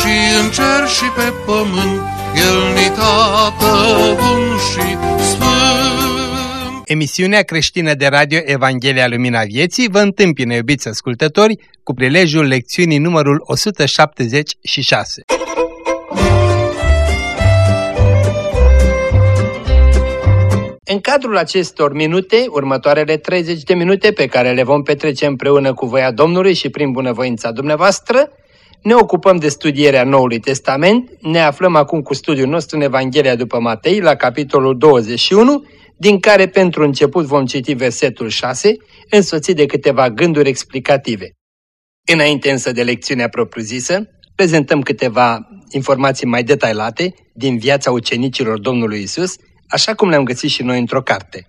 și în cer și pe pământ, El ni tată bun și sfânt. Emisiunea creștină de radio Evanghelia Lumina Vieții vă întâmpină, iubiți ascultători, cu prilejul lecțiunii numărul 176. În cadrul acestor minute, următoarele 30 de minute pe care le vom petrece împreună cu voia Domnului și prin bunăvoința dumneavoastră, ne ocupăm de studierea Noului Testament, ne aflăm acum cu studiul nostru în Evanghelia după Matei, la capitolul 21, din care pentru început vom citi versetul 6, însoțit de câteva gânduri explicative. Înainte însă de lecțiunea propriu-zisă, prezentăm câteva informații mai detaliate din viața ucenicilor Domnului Isus, așa cum le-am găsit și noi într-o carte.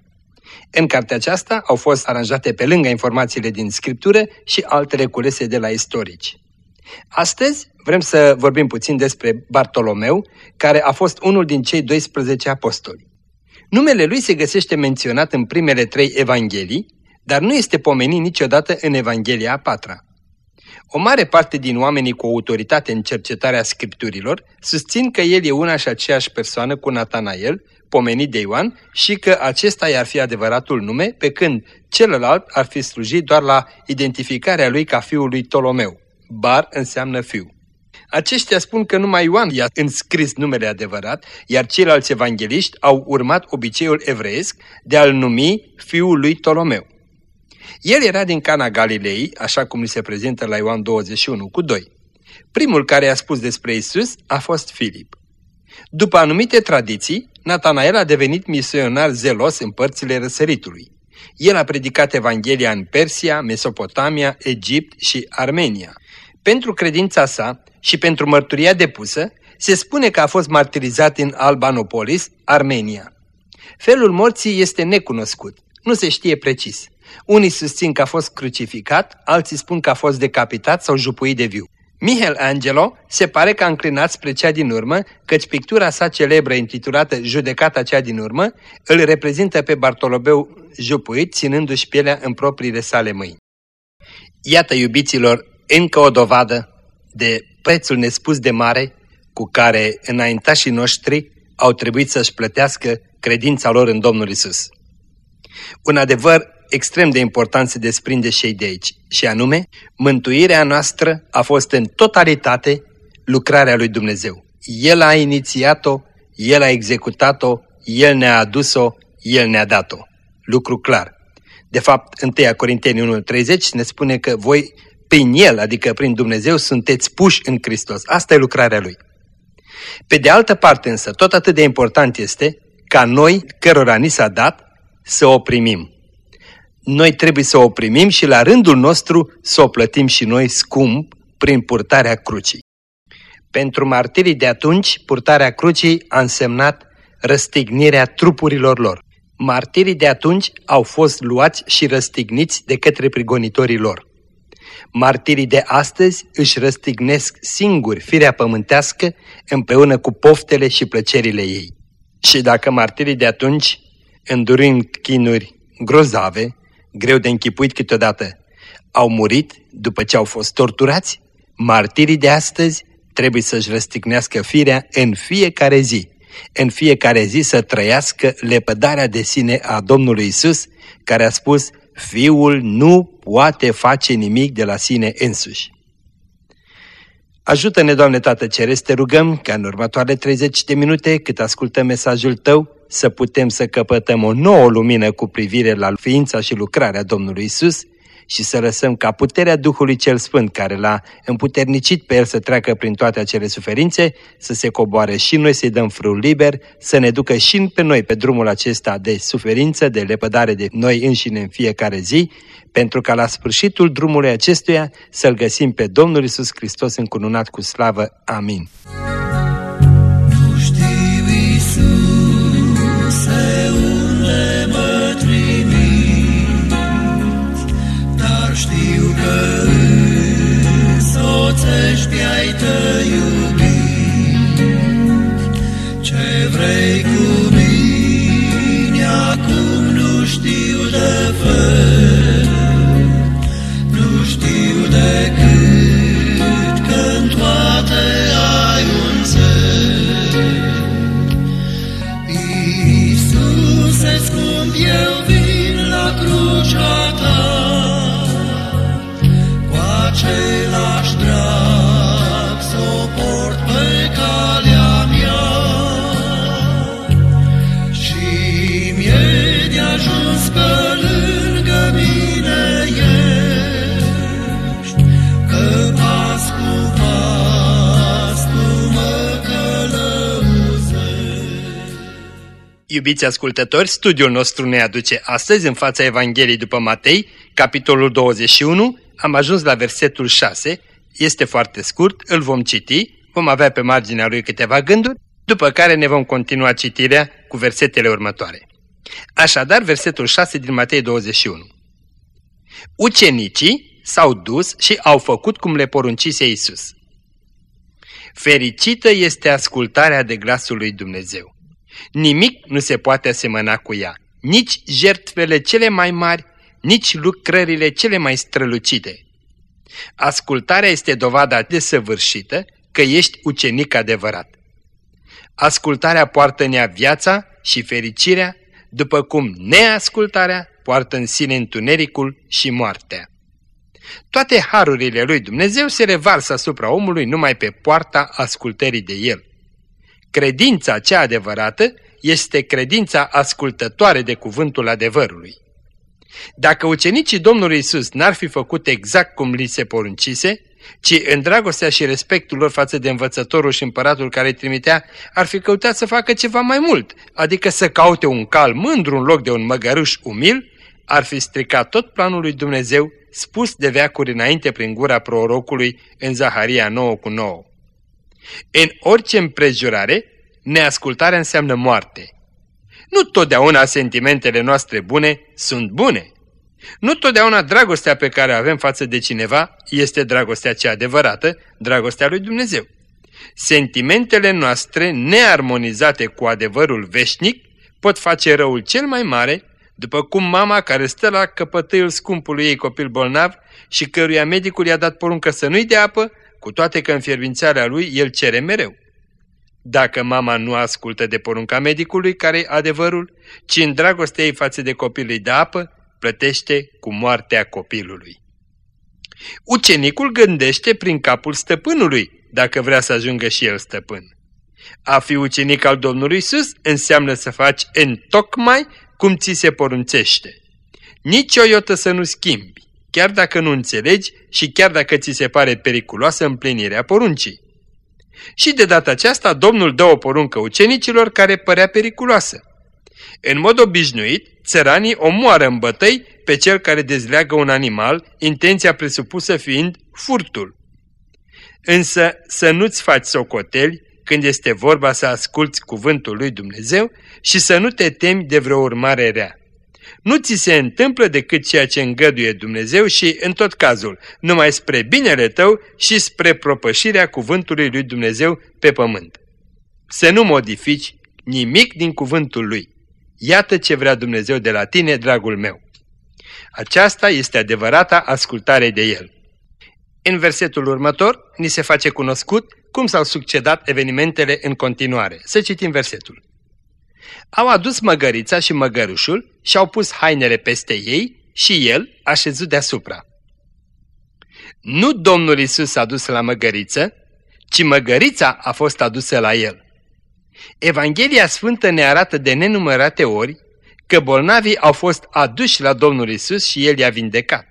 În cartea aceasta au fost aranjate pe lângă informațiile din Scriptură și altele culese de la istorici. Astăzi vrem să vorbim puțin despre Bartolomeu, care a fost unul din cei 12 apostoli. Numele lui se găsește menționat în primele trei evanghelii, dar nu este pomenit niciodată în Evanghelia a patra. O mare parte din oamenii cu autoritate în cercetarea scripturilor susțin că el e una și aceeași persoană cu Natanael, pomenit de Ioan, și că acesta i-ar fi adevăratul nume, pe când celălalt ar fi slujit doar la identificarea lui ca fiul lui Ptolomeu. Bar înseamnă fiu. Aceștia spun că numai Ioan i-a înscris numele adevărat, iar ceilalți evangeliști au urmat obiceiul evreiesc de a-l numi fiul lui Ptolomeu. El era din Cana Galilei, așa cum ni se prezintă la Ioan 21 cu 2. Primul care a spus despre Isus a fost Filip. După anumite tradiții, Natanael a devenit misionar zelos în părțile răsăritului. El a predicat Evanghelia în Persia, Mesopotamia, Egipt și Armenia. Pentru credința sa și pentru mărturia depusă, se spune că a fost martirizat în Albanopolis, Armenia. Felul morții este necunoscut, nu se știe precis. Unii susțin că a fost crucificat, alții spun că a fost decapitat sau jupuit de viu. Michelangelo se pare că a înclinat spre cea din urmă, căci pictura sa celebră intitulată Judecata cea din urmă îl reprezintă pe Bartolomeu jupuit, ținându-și pielea în propriile sale mâini. Iată, iubiților, încă o dovadă de prețul nespus de mare cu care înaintașii noștri au trebuit să-și plătească credința lor în Domnul Isus. Un adevăr extrem de important se desprinde și de aici, și anume, mântuirea noastră a fost în totalitate lucrarea lui Dumnezeu. El a inițiat-o, El a executat-o, El ne-a adus-o, El ne-a dat-o. Lucru clar. De fapt, 1 Corinteni 1.30 ne spune că voi prin El, adică prin Dumnezeu, sunteți puși în Hristos. Asta e lucrarea Lui. Pe de altă parte însă, tot atât de important este ca noi, cărora ni s-a dat, să o primim. Noi trebuie să o primim și la rândul nostru să o plătim și noi scump prin purtarea crucii. Pentru martirii de atunci, purtarea crucii a însemnat răstignirea trupurilor lor. Martirii de atunci au fost luați și răstigniți de către prigonitorii lor. Martirii de astăzi își răstignesc singuri firea pământească împreună cu poftele și plăcerile ei. Și dacă martirii de atunci, îndurind chinuri grozave, greu de închipuit câteodată, au murit după ce au fost torturați, martirii de astăzi trebuie să-și răstignească firea în fiecare zi, în fiecare zi să trăiască lepădarea de sine a Domnului Isus, care a spus, Fiul nu poate face nimic de la sine însuși. Ajută-ne, Doamne Tată Ceresc, te rugăm ca în următoarele 30 de minute, cât ascultăm mesajul Tău, să putem să căpătăm o nouă lumină cu privire la ființa și lucrarea Domnului Isus și să lăsăm ca puterea Duhului cel Sfânt, care l-a împuternicit pe el să treacă prin toate acele suferințe, să se coboare și noi să-i dăm frul liber, să ne ducă și pe noi pe drumul acesta de suferință, de lepădare de noi înșine în fiecare zi, pentru ca la sfârșitul drumului acestuia să-L găsim pe Domnul Isus Hristos încununat cu slavă. Amin. că soțești ai te iubit, ce vrei cu mine acum nu știu de fel. Iubiți ascultători, studiul nostru ne aduce astăzi în fața Evangheliei după Matei, capitolul 21, am ajuns la versetul 6, este foarte scurt, îl vom citi, vom avea pe marginea lui câteva gânduri, după care ne vom continua citirea cu versetele următoare. Așadar, versetul 6 din Matei 21. Ucenicii s-au dus și au făcut cum le poruncise Isus. Fericită este ascultarea de glasul lui Dumnezeu. Nimic nu se poate asemăna cu ea, nici jertfele cele mai mari, nici lucrările cele mai strălucite. Ascultarea este dovada desăvârșită că ești ucenic adevărat. Ascultarea poartă în ea viața și fericirea, după cum neascultarea poartă în sine întunericul și moartea. Toate harurile lui Dumnezeu se revarsă asupra omului numai pe poarta ascultării de el. Credința cea adevărată este credința ascultătoare de cuvântul adevărului. Dacă ucenicii Domnului Isus n-ar fi făcut exact cum li se poruncise, ci în dragostea și respectul lor față de învățătorul și împăratul care îi trimitea, ar fi căutat să facă ceva mai mult, adică să caute un cal mândru în loc de un măgăruș umil, ar fi stricat tot planul lui Dumnezeu spus de veacuri înainte prin gura prorocului în Zaharia 9 cu 9. În orice împrejurare, neascultarea înseamnă moarte. Nu totdeauna sentimentele noastre bune sunt bune. Nu totdeauna dragostea pe care o avem față de cineva este dragostea cea adevărată, dragostea lui Dumnezeu. Sentimentele noastre nearmonizate cu adevărul veșnic pot face răul cel mai mare, după cum mama care stă la căpătâiul scumpului ei copil bolnav și căruia medicul i-a dat poruncă să nu-i dea apă, cu toate că în fierbințarea lui el cere mereu. Dacă mama nu ascultă de porunca medicului, care e adevărul, ci în dragostea ei față de copilul de apă, plătește cu moartea copilului. Ucenicul gândește prin capul stăpânului, dacă vrea să ajungă și el stăpân. A fi ucenic al Domnului Isus înseamnă să faci în tocmai cum ți se poruncește. Nici o iotă să nu schimbi, chiar dacă nu înțelegi și chiar dacă ți se pare periculoasă împlinirea poruncii. Și de data aceasta Domnul dă o poruncă ucenicilor care părea periculoasă. În mod obișnuit, țăranii omoară în bătăi pe cel care dezleagă un animal, intenția presupusă fiind furtul. Însă să nu-ți faci socoteli când este vorba să asculți cuvântul lui Dumnezeu și să nu te temi de vreo urmare rea nu ți se întâmplă decât ceea ce îngăduie Dumnezeu și, în tot cazul, numai spre binele tău și spre propășirea cuvântului lui Dumnezeu pe pământ. Să nu modifici nimic din cuvântul lui. Iată ce vrea Dumnezeu de la tine, dragul meu. Aceasta este adevărata ascultare de El. În versetul următor, ni se face cunoscut cum s-au succedat evenimentele în continuare. Să citim versetul. Au adus măgărița și măgărușul și au pus hainele peste ei și el a șezut deasupra. Nu Domnul Isus a dus la măgăriță, ci măgărița a fost adusă la el. Evanghelia Sfântă ne arată de nenumărate ori că bolnavii au fost aduși la Domnul Isus și El i-a vindecat.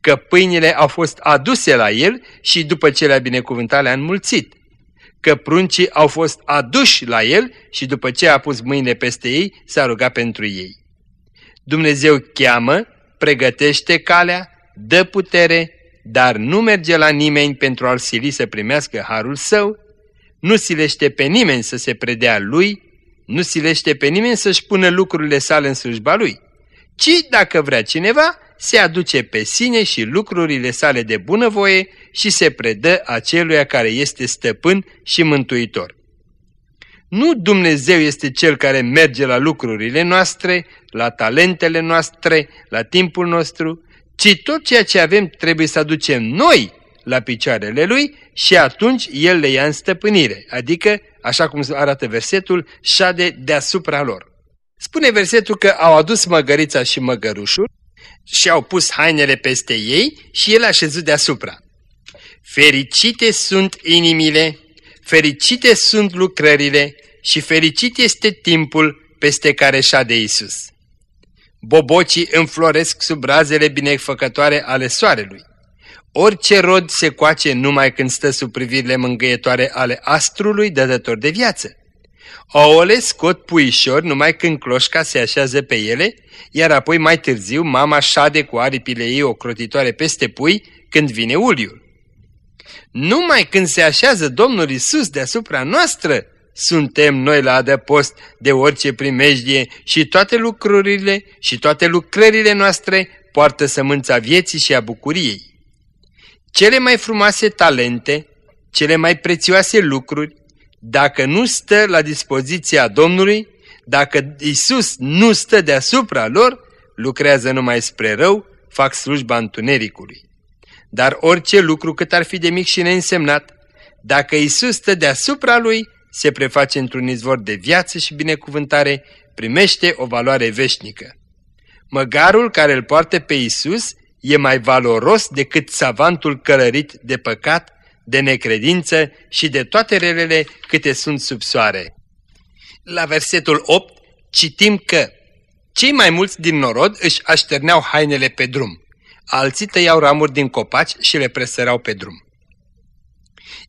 că pâinile au fost aduse la el și după ce le-a binecuvântat le-a înmulțit, că pruncii au fost aduși la el și după ce a pus mâinile peste ei, s-a rugat pentru ei. Dumnezeu cheamă, pregătește calea, dă putere, dar nu merge la nimeni pentru a-l sili să primească harul său, nu silește pe nimeni să se predea lui, nu silește pe nimeni să-și pună lucrurile sale în slujba lui, ci, dacă vrea cineva, se aduce pe sine și lucrurile sale de bunăvoie și se predă aceluia care este stăpân și mântuitor. Nu Dumnezeu este Cel care merge la lucrurile noastre, la talentele noastre, la timpul nostru, ci tot ceea ce avem trebuie să aducem noi la picioarele Lui și atunci El le ia în stăpânire, adică, așa cum arată versetul, șade deasupra lor. Spune versetul că au adus măgărița și măgărușul și au pus hainele peste ei și El a șezut deasupra. Fericite sunt inimile, fericite sunt lucrările și fericit este timpul peste care șade Isus. Bobocii înfloresc sub razele binefăcătoare ale soarelui. Orice rod se coace numai când stă sub privirile mângâietoare ale astrului dădător de viață. Ouăle scot puișori numai când cloșca se așează pe ele, iar apoi mai târziu mama șade cu aripile ei ocrotitoare peste pui când vine uliul. Numai când se așează Domnul Isus deasupra noastră, suntem noi la adăpost de orice primejdie și toate lucrurile și toate lucrările noastre poartă sămânța vieții și a bucuriei. Cele mai frumoase talente, cele mai prețioase lucruri, dacă nu stă la dispoziția Domnului, dacă Isus nu stă deasupra lor, lucrează numai spre rău, fac slujba întunericului. Dar orice lucru, cât ar fi de mic și neînsemnat, dacă Isus stă deasupra lui, se preface într-un izvor de viață și binecuvântare, primește o valoare veșnică. Măgarul care îl poartă pe Isus e mai valoros decât savantul călărit de păcat, de necredință și de toate relele câte sunt sub soare. La versetul 8 citim că cei mai mulți din norod își așterneau hainele pe drum, alții tăiau ramuri din copaci și le presărau pe drum.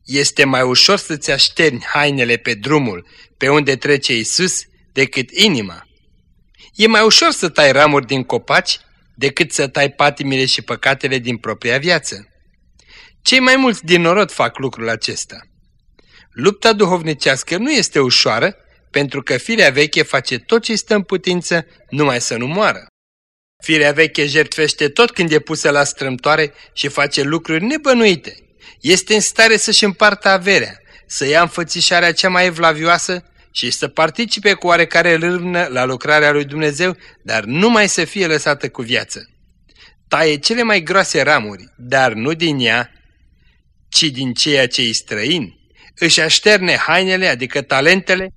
Este mai ușor să-ți așterni hainele pe drumul pe unde trece Isus decât inima. E mai ușor să tai ramuri din copaci decât să tai patimile și păcatele din propria viață. Cei mai mulți din norod fac lucrul acesta. Lupta duhovnicească nu este ușoară, pentru că firea veche face tot ce stă în putință numai să nu moară. Firea veche jertfește tot când e pusă la strâmtoare și face lucruri nebănuite. Este în stare să-și împartă averea, să ia înfățișarea cea mai evlavioasă și să participe cu oarecare râvnă la lucrarea lui Dumnezeu, dar numai să fie lăsată cu viață. Taie cele mai groase ramuri, dar nu din ea, ci din ceea ce îi străin. Își așterne hainele, adică talentele,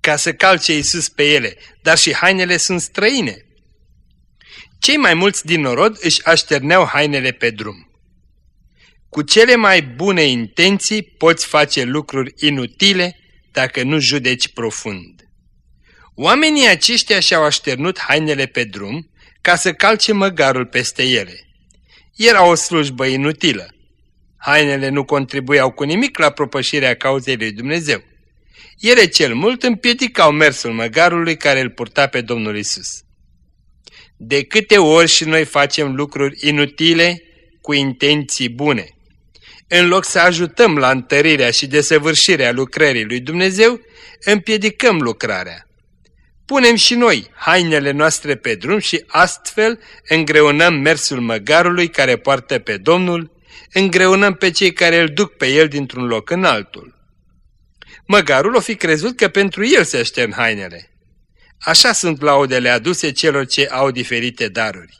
ca să calce Iisus pe ele, dar și hainele sunt străine. Cei mai mulți din norod își așterneau hainele pe drum. Cu cele mai bune intenții poți face lucruri inutile dacă nu judeci profund. Oamenii aceștia și-au așternut hainele pe drum ca să calce măgarul peste ele. Era o slujbă inutilă. Hainele nu contribuiau cu nimic la propășirea cauzei lui Dumnezeu. Ele cel mult împiedicau mersul măgarului care îl purta pe Domnul Isus. De câte ori și noi facem lucruri inutile cu intenții bune. În loc să ajutăm la întărirea și desăvârșirea lucrării lui Dumnezeu, împiedicăm lucrarea. Punem și noi hainele noastre pe drum și astfel îngreunăm mersul măgarului care poartă pe Domnul, îngreunăm pe cei care îl duc pe el dintr-un loc în altul. Măgarul o fi crezut că pentru el se aștern hainele. Așa sunt laudele aduse celor ce au diferite daruri.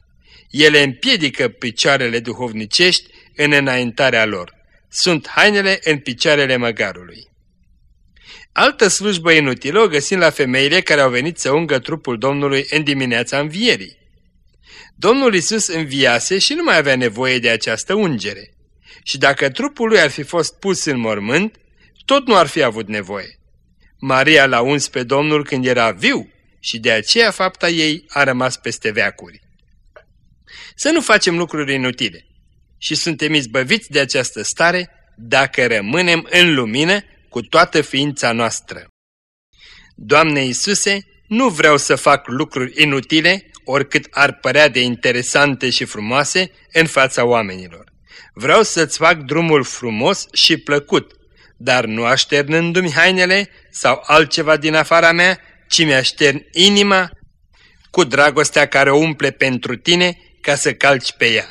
Ele împiedică picioarele duhovnicești în înaintarea lor. Sunt hainele în picioarele măgarului. Altă slujbă inutilă o găsim la femeile care au venit să ungă trupul Domnului în dimineața învierii. Domnul Isus înviase și nu mai avea nevoie de această ungere. Și dacă trupul lui ar fi fost pus în mormânt, tot nu ar fi avut nevoie. Maria l-a uns pe Domnul când era viu și de aceea fapta ei a rămas peste veacuri. Să nu facem lucruri inutile și suntem izbăviți de această stare dacă rămânem în lumină cu toată ființa noastră. Doamne Iisuse, nu vreau să fac lucruri inutile, oricât ar părea de interesante și frumoase, în fața oamenilor. Vreau să-ți fac drumul frumos și plăcut, dar nu așternându-mi hainele sau altceva din afara mea, ci mi-aștern inima cu dragostea care o umple pentru tine ca să calci pe ea.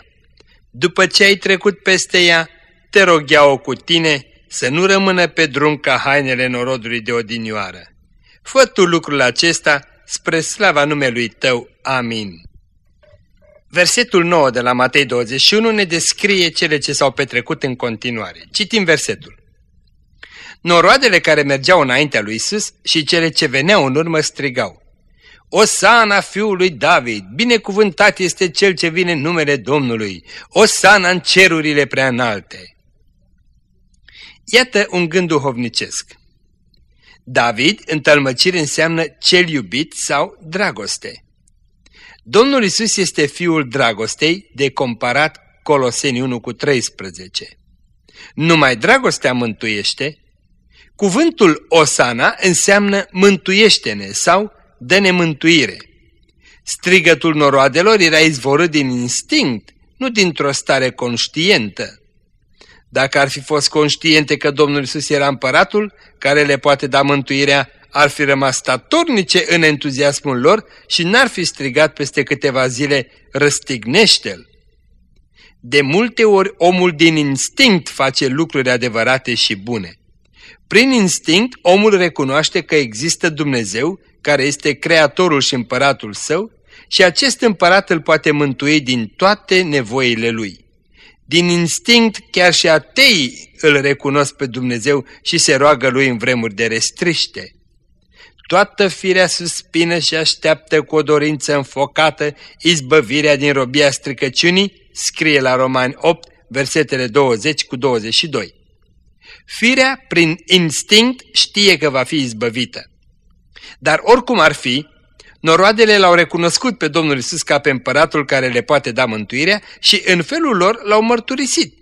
După ce ai trecut peste ea, te rog o cu tine să nu rămână pe drum ca hainele norodului de odinioară. Fă tu lucrul acesta spre slava numelui tău. Amin. Versetul 9 de la Matei 21 ne descrie cele ce s-au petrecut în continuare. Citim versetul. Noroadele care mergeau înaintea lui Isus și cele ce veneau în urmă strigau. Osana fiului David, binecuvântat este cel ce vine în numele Domnului, Osana în cerurile prea înalte. Iată un gând duhovnicesc. David, în tălmăcire, înseamnă cel iubit sau dragoste. Domnul Isus este fiul dragostei, de comparat Coloseni 1 cu 13. Numai dragostea mântuiește. Cuvântul Osana înseamnă mântuiește-ne sau dă-ne mântuire. Strigătul noroadelor era izvorât din instinct, nu dintr-o stare conștientă. Dacă ar fi fost conștiente că Domnul Isus era împăratul, care le poate da mântuirea, ar fi rămas statornice în entuziasmul lor și n-ar fi strigat peste câteva zile, răstignește-l. De multe ori omul din instinct face lucruri adevărate și bune. Prin instinct, omul recunoaște că există Dumnezeu, care este creatorul și împăratul său, și acest împărat îl poate mântui din toate nevoile lui. Din instinct, chiar și ateii îl recunosc pe Dumnezeu și se roagă lui în vremuri de restriște. Toată firea suspină și așteaptă cu o dorință înfocată izbăvirea din robia stricăciunii, scrie la Romani 8, versetele 20 cu 22. Firea, prin instinct, știe că va fi izbăvită. Dar oricum ar fi, Noroadele l-au recunoscut pe Domnul Isus ca pe împăratul care le poate da mântuirea și în felul lor l-au mărturisit.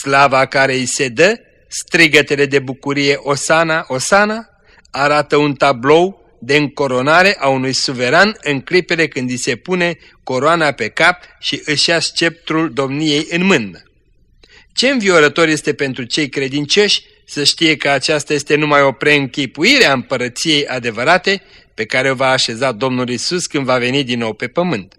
Slava care îi se dă, strigătele de bucurie Osana, Osana, arată un tablou de încoronare a unui suveran în clipele când îi se pune coroana pe cap și își ia sceptrul domniei în mână. Ce înviorător este pentru cei credincioși să știe că aceasta este numai o preînchipuire a împărăției adevărate pe care o va așeza Domnul Isus când va veni din nou pe pământ.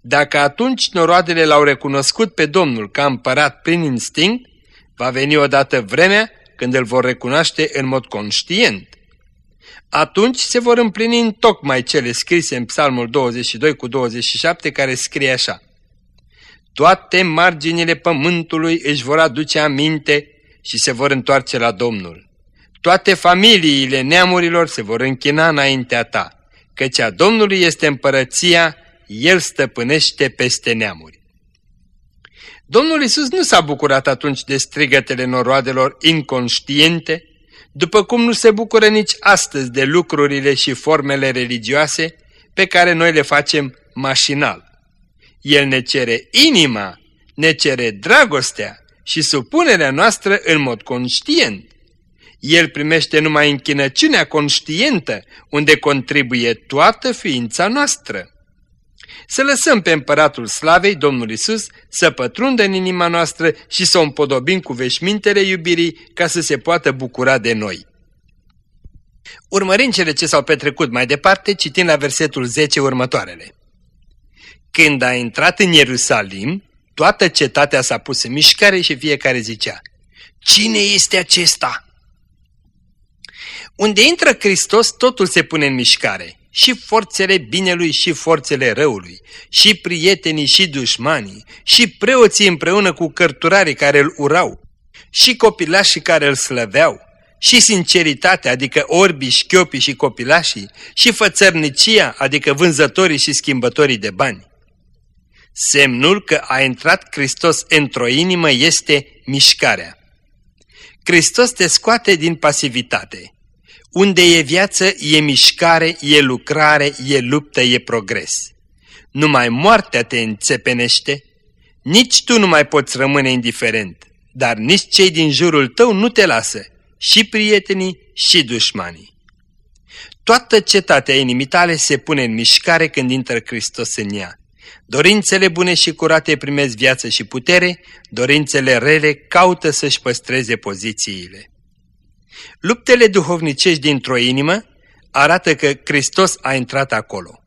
Dacă atunci noroadele l-au recunoscut pe Domnul ca împărat prin instinct, va veni odată vremea când îl vor recunoaște în mod conștient. Atunci se vor împlini în tocmai cele scrise în Psalmul 22 cu 27 care scrie așa. Toate marginile pământului își vor aduce aminte și se vor întoarce la Domnul. Toate familiile neamurilor se vor închina înaintea ta, căci a Domnului este împărăția, El stăpânește peste neamuri. Domnul Isus nu s-a bucurat atunci de strigătele noroadelor inconștiente, după cum nu se bucură nici astăzi de lucrurile și formele religioase pe care noi le facem mașinal. El ne cere inima, ne cere dragostea și supunerea noastră în mod conștient. El primește numai închinăciunea conștientă, unde contribuie toată ființa noastră. Să lăsăm pe împăratul slavei, Domnul Isus, să pătrundă în inima noastră și să o împodobim cu veșmintele iubirii ca să se poată bucura de noi. Urmărind cele ce s-au petrecut mai departe, citim la versetul 10 următoarele. Când a intrat în Ierusalim, toată cetatea s-a pus în mișcare și fiecare zicea, Cine este acesta? Unde intră Hristos, totul se pune în mișcare. Și forțele binelui și forțele răului, și prietenii și dușmanii, și preoții împreună cu cărturarii care îl urau, și copilașii care îl slăveau, și sinceritatea, adică orbii, șchiopii și copilașii, și fățărnicia, adică vânzătorii și schimbătorii de bani. Semnul că a intrat Hristos într-o inimă este mișcarea. Hristos te scoate din pasivitate. Unde e viață, e mișcare, e lucrare, e luptă, e progres. Numai moartea te înțepenește, nici tu nu mai poți rămâne indiferent, dar nici cei din jurul tău nu te lasă, și prietenii și dușmanii. Toată cetatea inimii tale se pune în mișcare când intră Hristos în ea. Dorințele bune și curate primesc viață și putere, dorințele rele caută să-și păstreze pozițiile. Luptele duhovnicești dintr-o inimă arată că Hristos a intrat acolo.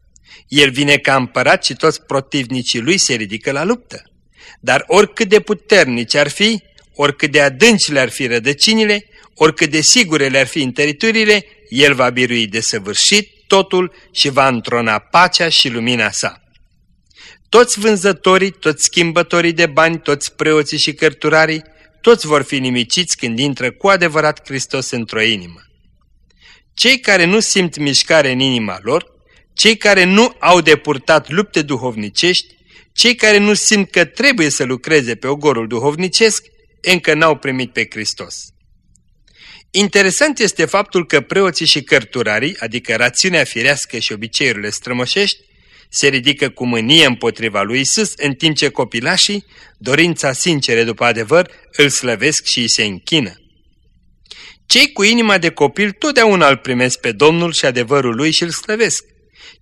El vine ca împărat și toți protivnicii lui se ridică la luptă. Dar oricât de puternici ar fi, oricât de adânci le-ar fi rădăcinile, oricât de sigure le-ar fi întăriturile, el va birui de săvârșit totul și va întrona pacea și lumina sa. Toți vânzătorii, toți schimbătorii de bani, toți preoții și cărturarii, toți vor fi nimiciți când intră cu adevărat Hristos într-o inimă. Cei care nu simt mișcare în inima lor, cei care nu au depurtat lupte duhovnicești, cei care nu simt că trebuie să lucreze pe ogorul duhovnicesc, încă n-au primit pe Hristos. Interesant este faptul că preoții și cărturarii, adică rațiunea firească și obiceiurile strămoșești, se ridică cu mânie împotriva lui Isus, în timp ce copilașii, dorința sincere după adevăr, îl slăvesc și îi se închină. Cei cu inima de copil totdeauna îl primesc pe Domnul și adevărul lui și îl slăvesc.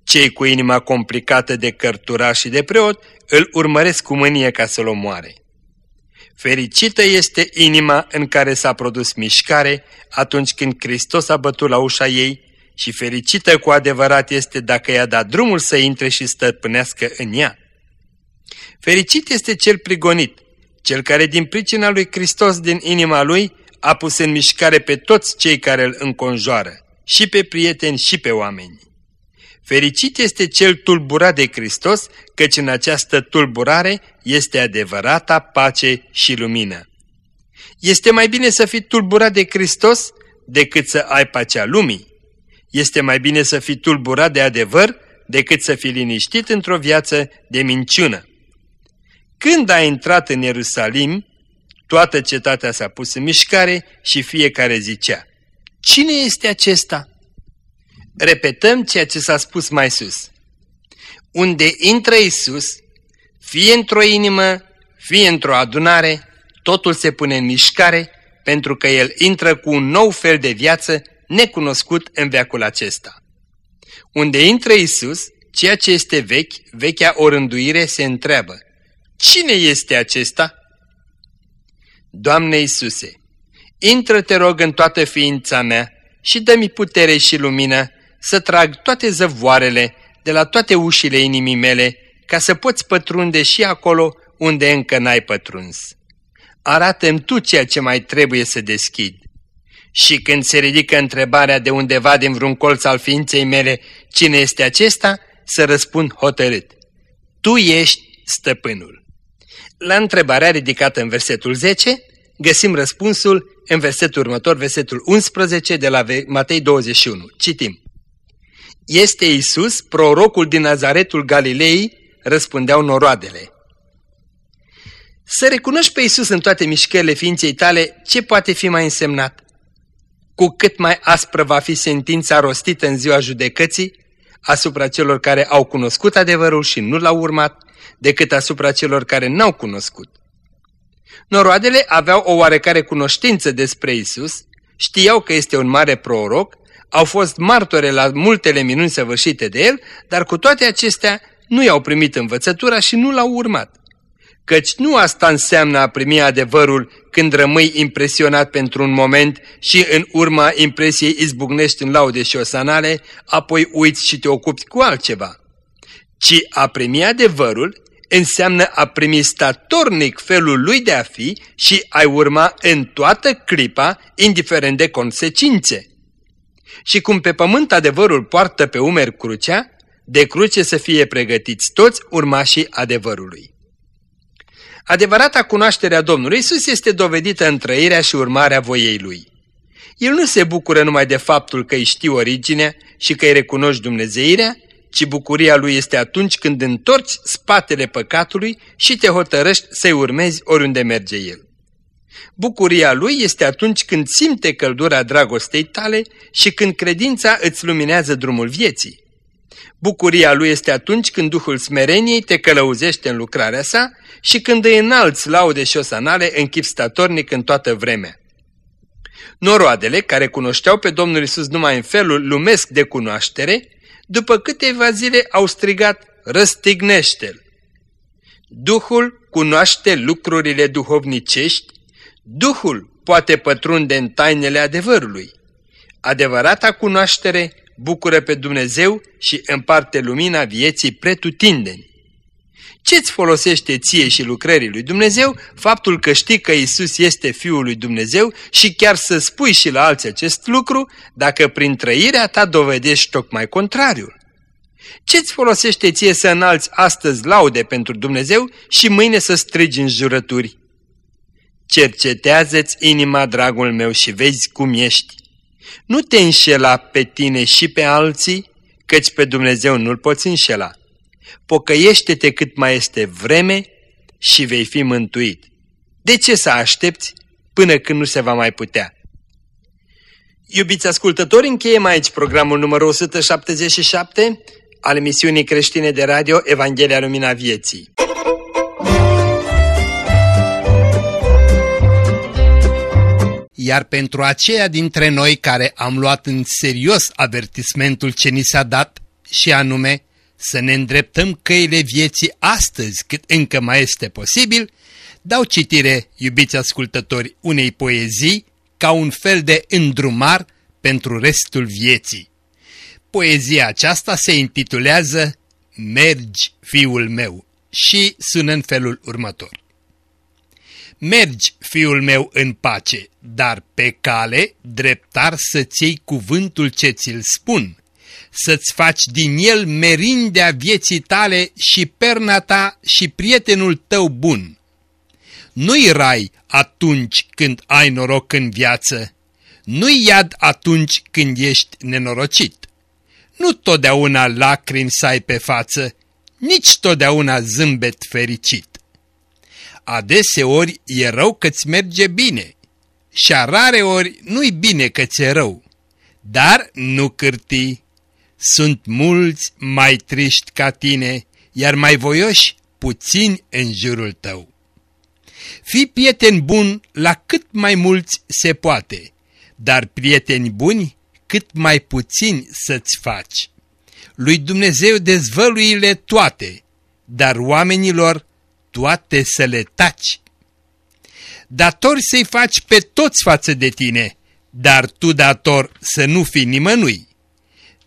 Cei cu inima complicată de cărtura și de preot îl urmăresc cu mânie ca să-l omoare. Fericită este inima în care s-a produs mișcare atunci când Hristos a bătut la ușa ei și fericită cu adevărat este dacă i-a dat drumul să intre și stăpânească în ea. Fericit este cel prigonit, cel care din pricina lui Hristos din inima lui a pus în mișcare pe toți cei care îl înconjoară, și pe prieteni și pe oameni. Fericit este cel tulburat de Hristos, căci în această tulburare este adevărata pace și lumină. Este mai bine să fii tulburat de Hristos decât să ai pacea lumii. Este mai bine să fii tulburat de adevăr decât să fii liniștit într-o viață de minciună. Când a intrat în Ierusalim, toată cetatea s-a pus în mișcare și fiecare zicea, Cine este acesta? Repetăm ceea ce s-a spus mai sus. Unde intră Isus, fie într-o inimă, fie într-o adunare, totul se pune în mișcare pentru că El intră cu un nou fel de viață necunoscut în veacul acesta. Unde intră Isus, ceea ce este vechi, vechea orânduire se întreabă. Cine este acesta? Doamne Iisuse, intră te rog în toată ființa mea și dă-mi putere și lumină să trag toate zăvoarele de la toate ușile inimii mele ca să poți pătrunde și acolo unde încă n-ai pătruns. Arată-mi tu ceea ce mai trebuie să deschid. Și când se ridică întrebarea de undeva din vreun colț al ființei mele, cine este acesta, să răspund hotărât. Tu ești stăpânul. La întrebarea ridicată în versetul 10, găsim răspunsul în versetul următor, versetul 11 de la Matei 21. Citim. Este Isus, prorocul din Nazaretul Galilei, răspundeau noroadele. Să recunoști pe Isus în toate mișcările ființei tale, ce poate fi mai însemnat? Cu cât mai aspră va fi sentința rostită în ziua judecății asupra celor care au cunoscut adevărul și nu l-au urmat, decât asupra celor care n-au cunoscut. Noroadele aveau o oarecare cunoștință despre Isus, știau că este un mare proroc, au fost martore la multele minuni săvârșite de el, dar cu toate acestea nu i-au primit învățătura și nu l-au urmat. Căci nu asta înseamnă a primi adevărul când rămâi impresionat pentru un moment și în urma impresiei izbucnești în laude și osanale, apoi uiți și te ocupi cu altceva. Ci a primi adevărul înseamnă a primi statornic felul lui de a fi și a urma în toată clipa, indiferent de consecințe. Și cum pe pământ adevărul poartă pe umeri crucea, de cruce să fie pregătiți toți urmașii adevărului. Adevărata cunoașterea Domnului Isus este dovedită în trăirea și urmarea voiei Lui. El nu se bucură numai de faptul că îi știi originea și că îi recunoști dumnezeirea, ci bucuria lui este atunci când întorci spatele păcatului și te hotărăști să-i urmezi oriunde merge el. Bucuria lui este atunci când simte căldura dragostei tale și când credința îți luminează drumul vieții. Bucuria lui este atunci când Duhul smereniei te călăuzește în lucrarea sa și când îi înalți laude și osanale în chip statornic în toată vremea. Noroadele, care cunoșteau pe Domnul Isus numai în felul lumesc de cunoaștere, după câteva zile au strigat, răstignește-l! Duhul cunoaște lucrurile duhovnicești, Duhul poate pătrunde în tainele adevărului. Adevărata cunoaștere bucură pe Dumnezeu și împarte lumina vieții pretutindeni. Ce-ți folosește ție și lucrării lui Dumnezeu faptul că știi că Isus este Fiul lui Dumnezeu și chiar să spui și la alții acest lucru dacă prin trăirea ta dovedești tocmai contrariul? Ce-ți folosește ție să înalți astăzi laude pentru Dumnezeu și mâine să strigi în jurături? Cercetează-ți inima, dragul meu, și vezi cum ești. Nu te înșela pe tine și pe alții, căci pe Dumnezeu nu-L poți înșela. Pocăiește-te cât mai este vreme și vei fi mântuit. De ce să aștepți până când nu se va mai putea? Iubiți ascultători, încheiem aici programul numărul 177 al emisiunii creștine de radio Evanghelia Lumina Vieții. Iar pentru aceia dintre noi care am luat în serios avertismentul ce ni s-a dat și anume să ne îndreptăm căile vieții astăzi cât încă mai este posibil, dau citire, iubiți ascultători, unei poezii ca un fel de îndrumar pentru restul vieții. Poezia aceasta se intitulează Mergi, fiul meu și sună în felul următor. Mergi, fiul meu, în pace, dar pe cale dreptar să-ți iei cuvântul ce ți-l spun, să-ți faci din el merindea vieții tale și perna ta și prietenul tău bun. Nu-i rai atunci când ai noroc în viață, nu-i iad atunci când ești nenorocit. Nu totdeauna lacrimi să ai pe față, nici totdeauna zâmbet fericit. Adeseori e rău că-ți merge bine și a rare ori nu-i bine că ți-e rău. Dar nu cârti, sunt mulți mai triști ca tine, iar mai voioși puțini în jurul tău. Fii prieten bun la cât mai mulți se poate, dar prieteni buni cât mai puțini să-ți faci. Lui Dumnezeu dezvăluile toate, dar oamenilor toate să le taci. Dator să-i faci pe toți față de tine, dar tu dator să nu fii nimănui.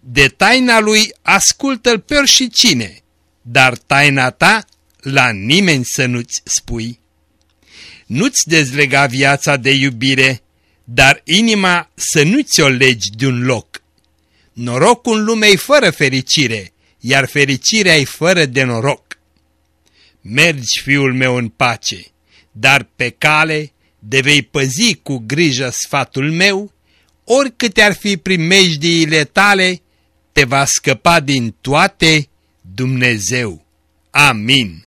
De taina lui ascultă-l pe și cine, dar taina ta la nimeni să nu-ți spui. Nu-ți dezlega viața de iubire, dar inima să nu ți-o legi de un loc. Norocul în lume fără fericire, iar fericirea e fără de noroc. Mergi, fiul meu, în pace, dar pe cale de vei păzi cu grijă sfatul meu, oricâte ar fi primejdiile tale, te va scăpa din toate Dumnezeu. Amin.